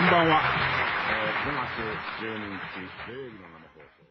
こんばんは。えー、5月12日土曜日の生放送。